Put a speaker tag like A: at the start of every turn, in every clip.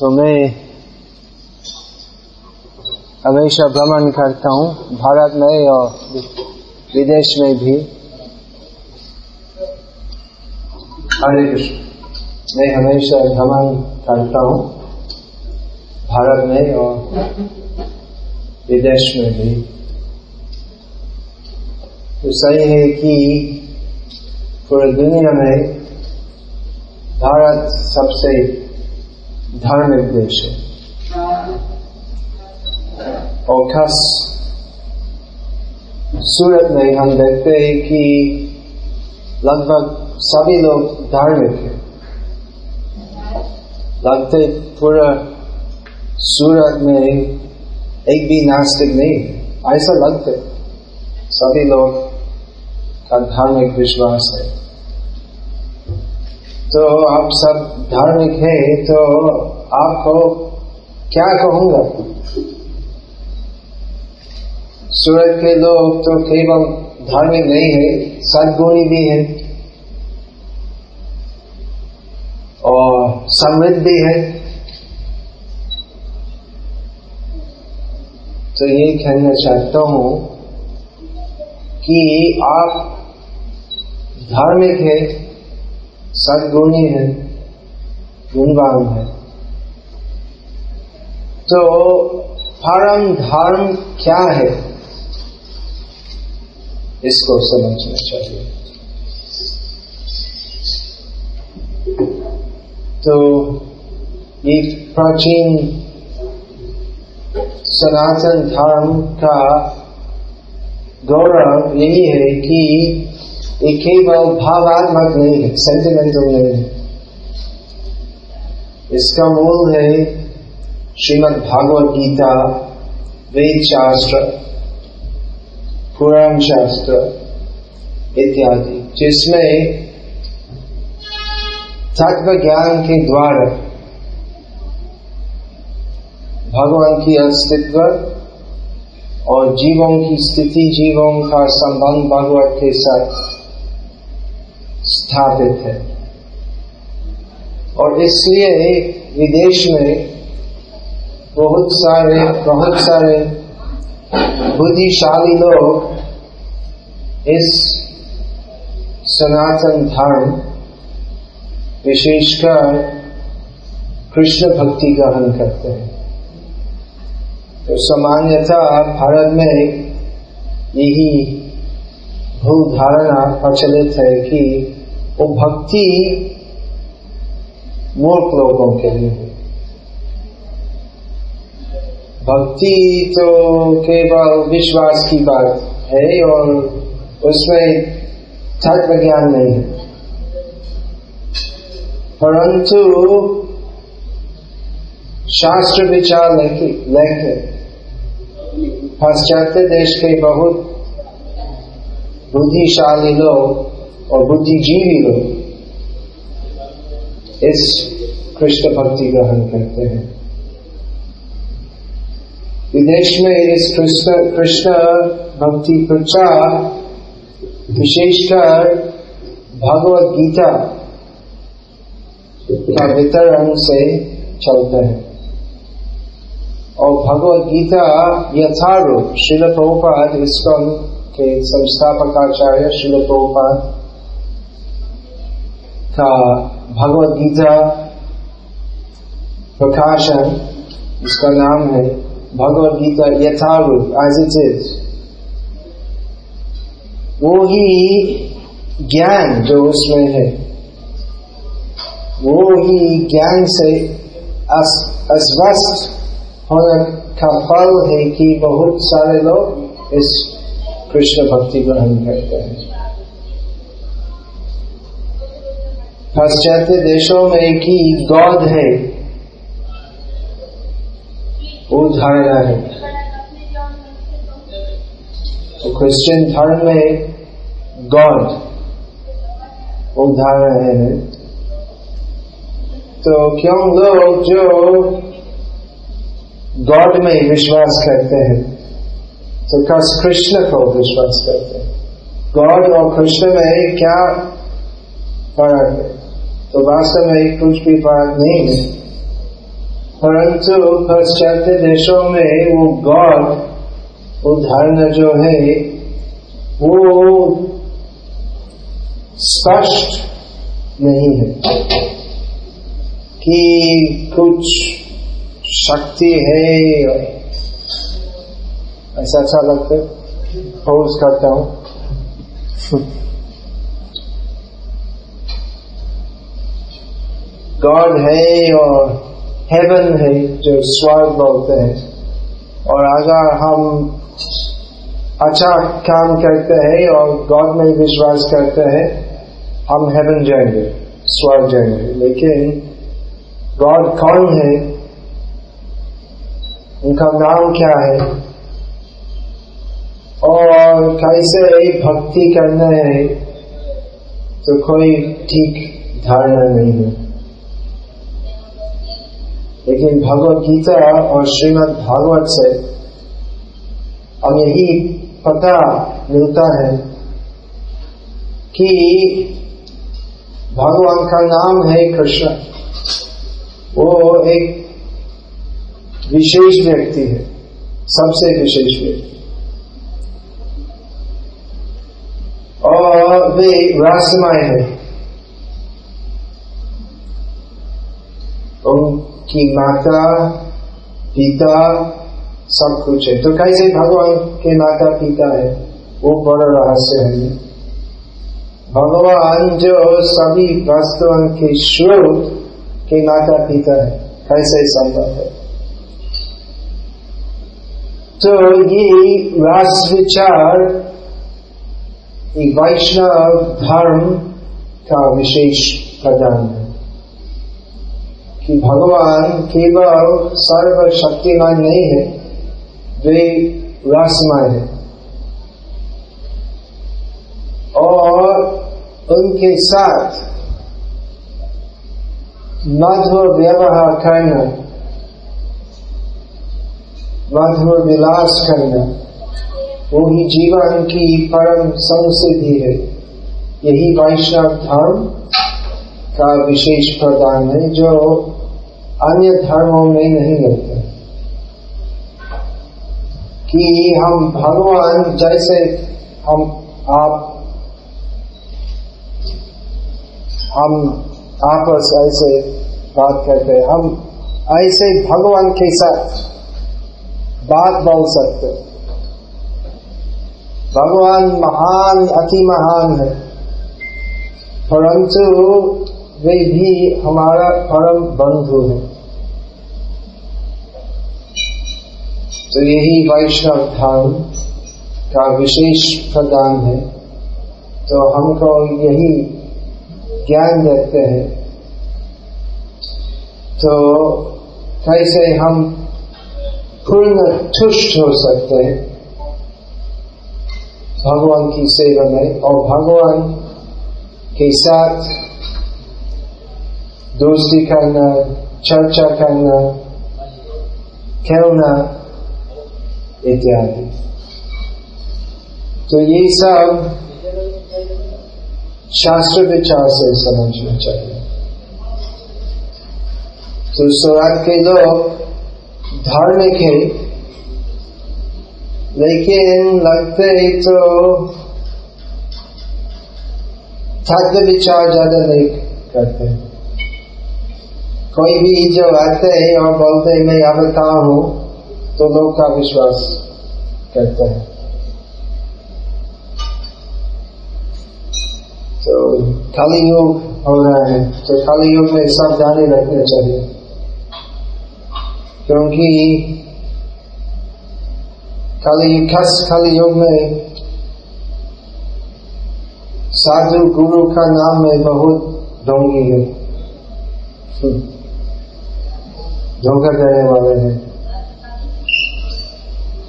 A: तो मैं हमेशा भ्रमण करता हूँ भारत में और विदेश में भी। हरे कृष्ण। मैं हमेशा भ्रमण करता हूँ भारत में और विदेश में भी। तो सही है कि पूरी दुनिया में भारत सबसे धार्मिक देश है। और खास सूरत में हम देखते हैं कि लगभग सभी लोग धार्मिक हैं। लगते पूरा सूरत में एक भी नास्तिक नहीं ऐसा लगते सभी लोग का धार्मिक विश्वास है। तो आप सब धार्मिक है तो आपको क्या कहूँगा? सूरत के लोग तो केवल धार्मिक नहीं है, सदगुणी भी है और समृद्ध भी है। तो ये कहना चाहता हूँ कि आप धार्मिक है सदगुणी है, गुणवान है। तो परम धर्म क्या है? इसको समझना चाहिए। तो ये प्राचीन सनातन धर्म का गौरव यही है कि ये केवल भावात्मक नहीं है सेंटिमेंटल नहीं है। इसका मूल है श्रीमद भागवत गीता, वेद शास्त्र, पुराण शास्त्र इत्यादि, जिसमें तत्व ज्ञान के द्वारा भगवान की अस्तित्व और जीवों की स्थिति, जीवों का संबंध भगवत के साथ स्थापित है। और इसलिए विदेश में बहुत सारे बहुत सारे बुद्धिशाली लोग इस सनातन धर्म, विशेषकर कृष्ण भक्ति ग्रहण करते हैं। तो सामान्यतः भारत में यही भूल धारणा प्रचलित है कि वो भक्ति मूर्ख लोगों के लिए भक्ति तो केवल विश्वास की बात है और उसमें तत्व ज्ञान नहीं है। परंतु शास्त्र विचार लेके लेके पाश्चात्य देश के बहुत बुद्धिशाली लोग और बुद्धिजीवी लोग इस कृष्ण भक्ति ग्रहण करते हैं। विदेश में इस कृष्ण कृष्ण भक्ति प्रचार विशेषकर भगवत गीता का वितरण से चलता है। और भगवत गीता यथारूप शिल प्रभुपाद इसको के संस्थापक आचार्य शिल प्रभुपाद का भगवत गीता प्रकाशन, इसका नाम है भगवत गीता यथारूप एज इट इज़ वो ही ज्ञान जो उसमें है वो ही ज्ञान से अस्वस्थ होने का फल है कि बहुत सारे लोग इस कृष्ण भक्ति ग्रहण करते हैं। पाश्चात्य देशों में की गॉड है, वो धारणा है। तो क्रिश्चियन धर्म में गॉड, वो धारणा है। तो क्यों लोग जो गॉड में विश्वास करते हैं? तो कस कृष्ण को विश्वास करते हैं। गॉड और कृष्ण में क्या फ़र्क है? तो वास्तव में कुछ भी बात नहीं है। परंतु पाश्चात्य देशों में वो गॉड वो धारणा जो है, वो स्पष्ट नहीं है कि कुछ शक्ति है। ऐसा अच्छा लगता है। पोज करता हूँ। गॉड है और हेवन है जो स्वर्ग बोलते हैं। और अगर हम अच्छा काम करते हैं और गॉड में विश्वास करते हैं, हम हेवन जाएँगे, स्वर्ग जाएँगे। लेकिन गॉड कौन है? उनका नाम क्या है? और कैसे भक्ति करना है तो कोई ठीक धारणा नहीं है। लेकिन भगवत गीता और श्रीमद् भागवत से हम यही पता मिलता है कि भगवान का नाम है कृष्ण। वो एक विशेष व्यक्ति है, सबसे विशेष व्यक्ति। और वे रासमय है। उनकी माता, पिता, सब कुछ है। तो कैसे भगवान के माता पिता है? वो बड़ा रहस्य है। भगवान जो सभी वस्तुओं के स्रोत के माता पिता है, कैसे संभव है? तो ये रास विचार वैष्णव धर्म का विशेष प्रदान है। कि भगवान केवल सर्वशक्तिमान नहीं है, वे रसमय है। और उनके साथ मधुर व्यवहार करना मधुर विलास करना, वो ही जीवन की परम संसिद्धि है। यही वैष्णव धर्म का विशेष प्रदान है, जो अन्य धर्मों में नहीं मिलता कि हम भगवान जैसे हम आप, हम आपस ऐसे बात करते हैं। हम ऐसे भगवान के साथ बात बोल सकते भगवान महान, अति महान है। परंतु वे भी हमारा परम बंधु है। तो यही वैष्णव धर्म का विशेष प्रदान है। तो हमको यही ज्ञान देते हैं। तो कैसे हम पूर्ण तुष्ट हो सकते हैं? भगवान की सेवा में और भगवान के साथ दोस्ती करना, चर्चा करना, खेलना इत्यादि तो ये सब शास्त्र विचार से समझना चाहिए। तो स्वराज के लोग धार्मिक है, लेकिन लगते तो तत्व विचार ज़्यादा नहीं करते। कोई भी जो आते हैं और बोलते हैं, मैं अवतार हूँ? तो लोग का विश्वास करते हैं। तो खाली योग हो रहा है तो खाली योग में सावधानी रखना चाहिए। क्योंकि खाली, खस खाली योग में साधु गुरु का नाम में बहुत ढोंगी है। धोखा करने वाले हैं।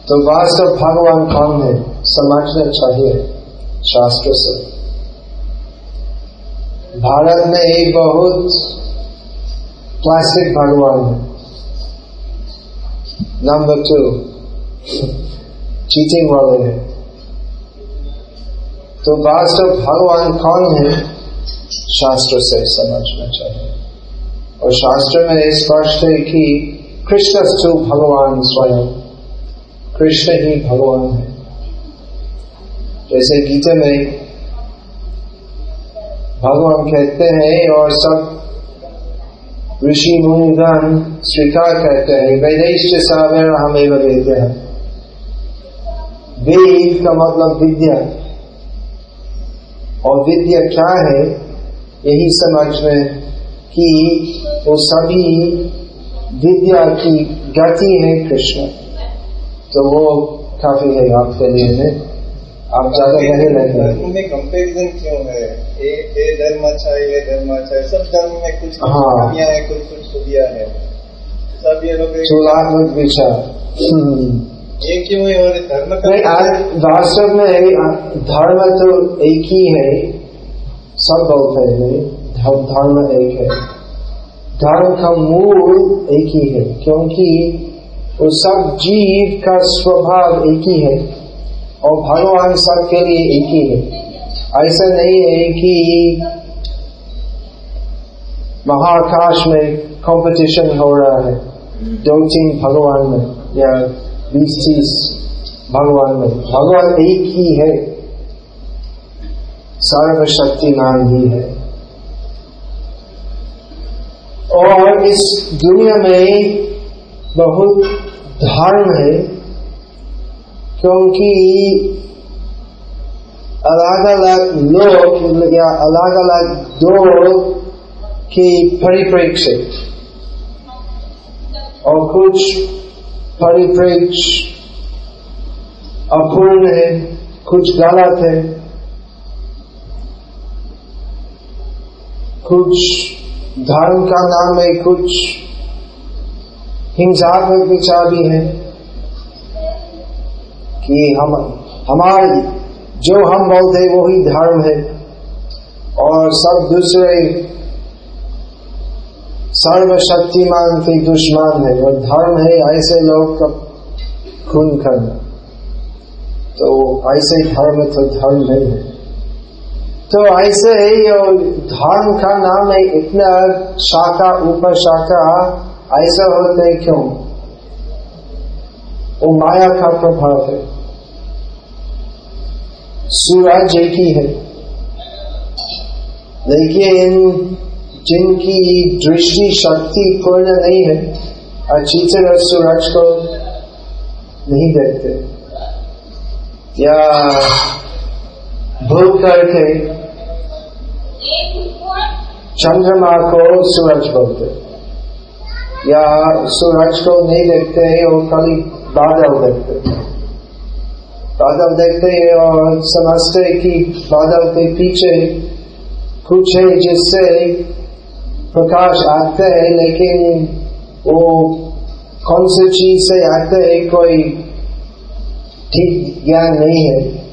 A: तो वास्तव भगवान कौन है? समझना चाहिए शास्त्र से। भारत में एक बहुत क्लासिक भगवान है। नंबर टू चीटिंग वाले हैं। तो वास्तव भगवान कौन है? शास्त्र से समझना चाहिए। और शास्त्र में स्पष्ट है कि कृष्णस्तु भगवान स्वयं। कृष्ण ही भगवान है। जैसे गीता में भगवान कहते हैं और सब ऋषि मुनिगण स्वीकार करते हैं वैदेश सागर हमें देते हैं। वेद का मतलब विद्या। और विद्या क्या है, यही समझ में कि वो सभी विद्या की गति है कृष्ण। तो वो काफ़ी है आपके लिए है आप ज़्यादा कहने लगे
B: धर्म में कंपेरिजन क्यों है? ए ए धर्म अच्छा है ये धर्म अच्छा है। सब धर्म में कुछ
A: हाँ।
B: है कुछ कुछ खूबियाँ है। सब ये लोग
A: विचार हम्म।
B: ये क्यों है? और धर्म का
A: नहीं आज वास्तव में धर्म तो एक ही है। सब बहुत है। नहीं धर्म धर्म एक है। धर्म का मूल एक ही है क्योंकि वो सब जीव का स्वभाव एक ही है और भगवान सबके लिए एक ही है। ऐसा नहीं है कि महाकाश में कंपटीशन हो रहा है। दो तीन भगवान में या बीस तीस भगवान में। भगवान एक ही है। सर्वशक्ति नाम ही है। और इस दुनिया में बहुत धर्म है, क्योंकि अलग अलग लोग मतलब या अलग अलग दो के परिप्रेक्ष्य। और कुछ परिप्रेक्ष्य अपूर्ण है, कुछ गलत है। कुछ धर्म का नाम है, कुछ हिंसात्मक विचार भी है कि हम, हमारे, जो हम बोलते हैं, वही धर्म है। और सब दूसरे सर्वशक्तिमान के दुश्मन है। और धर्म है, ऐसे लोग का खून करना। तो ऐसे धर्म तो धर्म नहीं है। तो ऐसे ही धर्म का नाम है इतना शाखा, ऊपर शाखा। ऐसा होते क्यों? वो माया का प्रभाव है। सूरज एक ही। है लेकिन जिनकी दृष्टि शक्ति पूर्ण नहीं है अच्छी तरह सूरज को नहीं देखते। या भूल करके चंद्रमा को सूरज बोलते या सूरज को नहीं देखते और खाली बादल देखते बादल देखते हैं और समझते कि बादल के पीछे कुछ है जिससे प्रकाश आते हैं, लेकिन वो कौन सी चीज़ से आते हैं कोई ठीक ज्ञान नहीं है।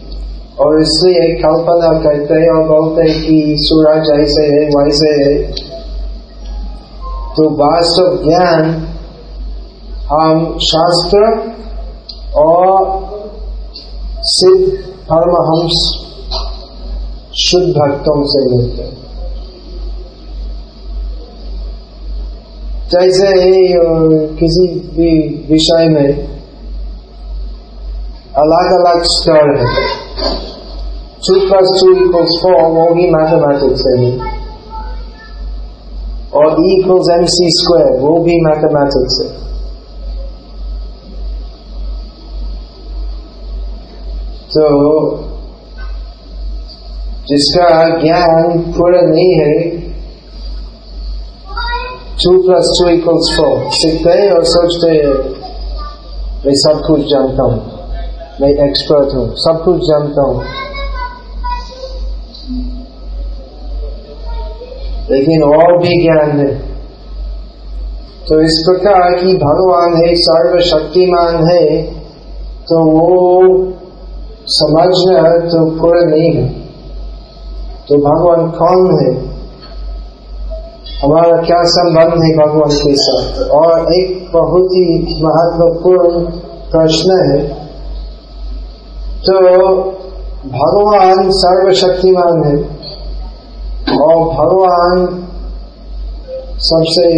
A: और इसलिए कल्पना करते हैं और बोलते हैं कि सूरज ऐसे है, वैसे है। तो वास्तव ज्ञान हम शास्त्र और सिद्ध परमहंस शुद्ध भक्तों से मिलते हैं। जैसे किसी भी विषय में अलग अलग स्तर है प्लस टू इक्वल्स फोर वो भी मैथमेटिक्स है और इक्वल्स एम सी स्क्वायर वो भी मैथमेटिक्स है। तो जिसका ज्ञान पूरा नहीं है two plus two equals four सीखते हैं और सोचते हैं, मैं सब कुछ जानता हूँ, मैं एक्सपर्ट हूँ, सब कुछ जानता हूँ। लेकिन और भी ज्ञान है। तो इस प्रकार की भगवान है सर्वशक्तिमान है तो वो समझना तो पूरा नहीं है। तो भगवान कौन है? हमारा क्या संबंध है भगवान के साथ? और एक बहुत ही महत्वपूर्ण प्रश्न है। तो भगवान सर्वशक्तिमान है। और भगवान सबसे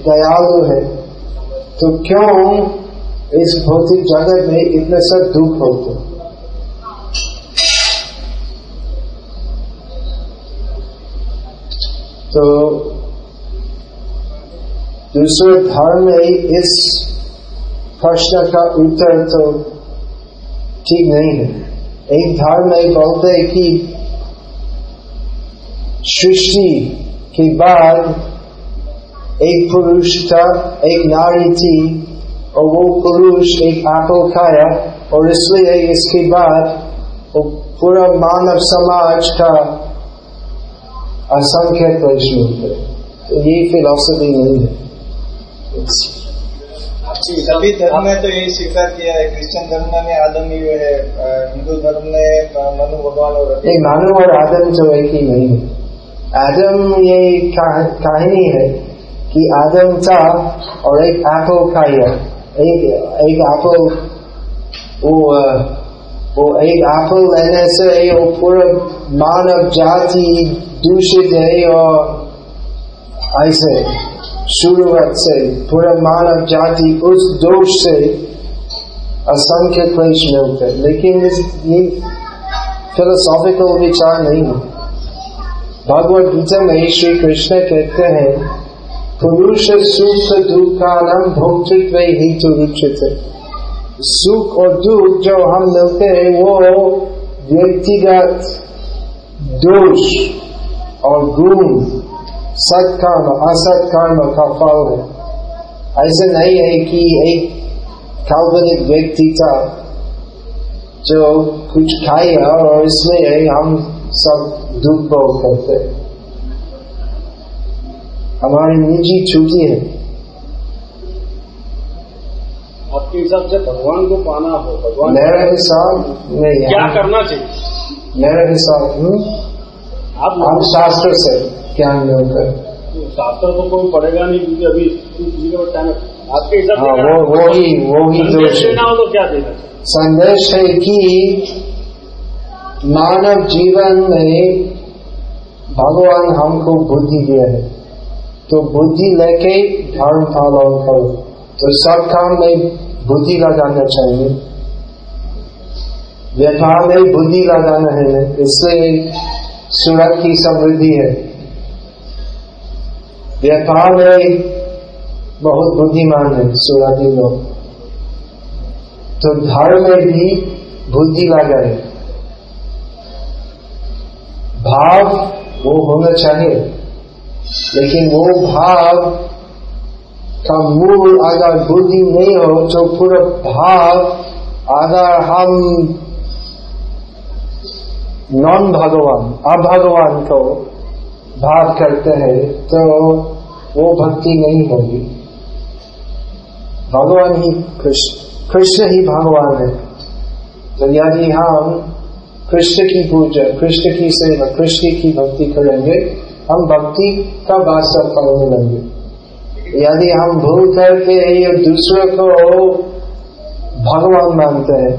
A: दयालु है। तो क्यों इस भौतिक जगत में इतने सब दुख होते? तो दूसरे धर्म में इस प्रश्न का उत्तर तो ठीक नहीं है। एक धर्म में बोलते कि सृष्टि के बाद एक पुरुष था एक नारी थी और वो पुरुष एक एप्पल खाया और इसलिए इसके बाद वो पूरा मानव समाज का असंख्य प्रश्न होते तो ये फिलोसफी नहीं है।
B: सभी धर्म ने तो यही स्वीकार किया है। क्रिश्चियन धर्म में आदम ही है हिंदू धर्म ने मनु भगवान और
A: मानव और आदम एक ही नहीं है। आदम ये कहानी है कि आदम था और एक एप्पल खाया एक एक एप्पल वो वो एक एप्पल लेने से वो पूरा मानव जाति दूषित है और ऐसे शुरुआत से, पूरा मानव जाति उस दोष से असंख्य क्लेश मिलते लेकिन ये फिलोसॉफिकल विचार नहीं है। भगवत गीता में श्री कृष्ण कहते हैं, पुरुष सुख दुखानम भोक्तृत्व ही तो रुचित सुख और दुख जो हम मिलते हैं वो व्यक्तिगत दोष और गुण सत्कर्म असत कर्म का फल है। ऐसा नहीं है कि एक काल्पनिक व्यक्ति था जो कुछ खाया और इसलिए हम सब दुख भोग करते हमारी निजी छुट्टी है।
C: आपके हिसाब से भगवान को पाना हो भगवान
A: मेरा हिसाब नहीं
C: क्या करना चाहिए?
A: मेरा हिसाब हम्म?
C: आप
A: हम शास्त्र से ज्ञान मिलकर
C: शास्त्र तो कोई पढ़ेगा नहीं क्योंकि अभी टाइम आपके हिसाब
A: हाँ
C: से
A: वो वो ही वो ही
C: संदेश
A: दोष है।
C: देना हो तो क्या देना
A: संदेश है कि मानव जीवन में भगवान हमको बुद्धि दिया है। तो बुद्धि लेके धर्म पालन करो। तो सब काम में बुद्धि लगाना चाहिए। व्यापार में बुद्धि लगाना है इससे सूरत की समृद्धि है। व्यापार में बहुत बुद्धिमान है सूरती लोग। तो धर्म में भी बुद्धि लगाए। भाव वो होना चाहिए। लेकिन वो भाव का मूल अगर बुद्धि नहीं हो तो पूरा भाव अगर हम नॉन भगवान अभगवान को भाव करते हैं तो वो भक्ति नहीं होगी। भगवान ही कृष्ण कृष्ण ही भगवान है। तो यदि हम कृष्ण की पूजा, कृष्ण की सेवा, कृष्ण की भक्ति करेंगे, हम भक्ति का वास्तव फल लगे यदि हम भूल करके ये दूसरे को भगवान मानते हैं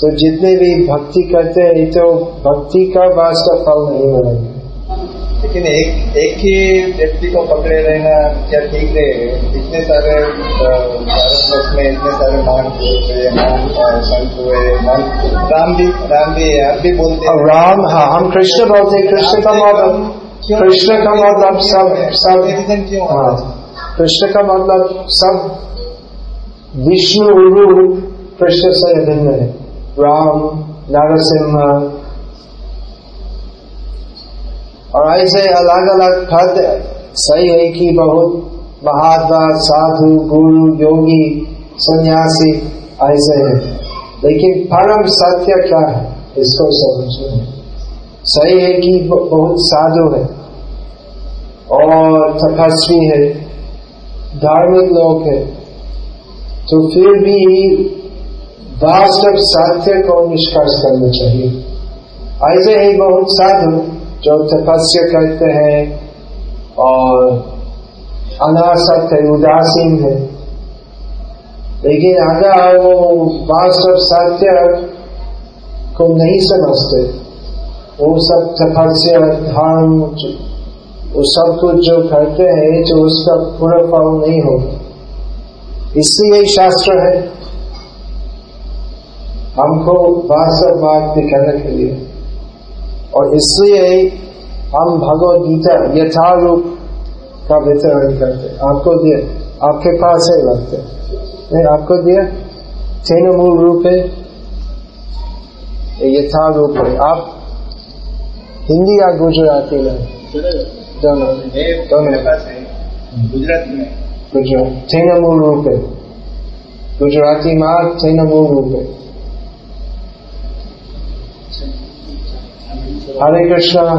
A: तो जितने भी भक्ति करते हैं तो भक्ति का वास्तव फल नहीं मिलेंगे
B: लेकिन एक एक ही व्यक्ति को पकड़े रहना क्या ठीक रहेगा इतने सारे भारतवर्ष में इतने सारे महान पुरुष हुए महान संत हुए महान राम भी राम भी आप भी बोलते
A: और राम हाँ हम कृष्ण बोलते हैं कृष्ण का मतलब कृष्ण का मतलब सब सब
B: क्यों
A: हाँ कृष्ण का मतलब सब विष्णु गुरु कृष्ण से भिन्न है। राम नरसिंह और ऐसे अलग अलग पद सही है कि बहुत महात्मा साधु, गुरु, योगी, सन्यासी ऐसे है। लेकिन परम सत्य क्या है? इसको समझना सही है कि बहुत साधु है और तपस्वी है, धार्मिक लोग है। तो फिर भी वास्तव सत्य को निष्कर्ष करना चाहिए। ऐसे ही बहुत साधु जो तपस्या करते हैं और अनासक्त है उदासीन है। लेकिन अगर वो वास्तव सत्य को नहीं समझते, वो सब तपस्या, धर्म, वो सब कुछ जो करते हैं जो उसका पूरा फल नहीं होगा। इसलिए शास्त्र है, हमको वास्तव मार्ग दिखाने के लिए। और इसलिए हम भगवत गीता यथारूप का वितरण करते आपको दिए आपके पास है लगते नहीं आपको दिया? तेन मूल रूप है। यथा रूप है। आप हिंदी या गुजराती में? दोनों। दोनों।
B: गुजराती में।
A: गुजरात तेन मूल रूप है। गुजराती मार्ग तेन मूल रूप है। हरे कृष्णा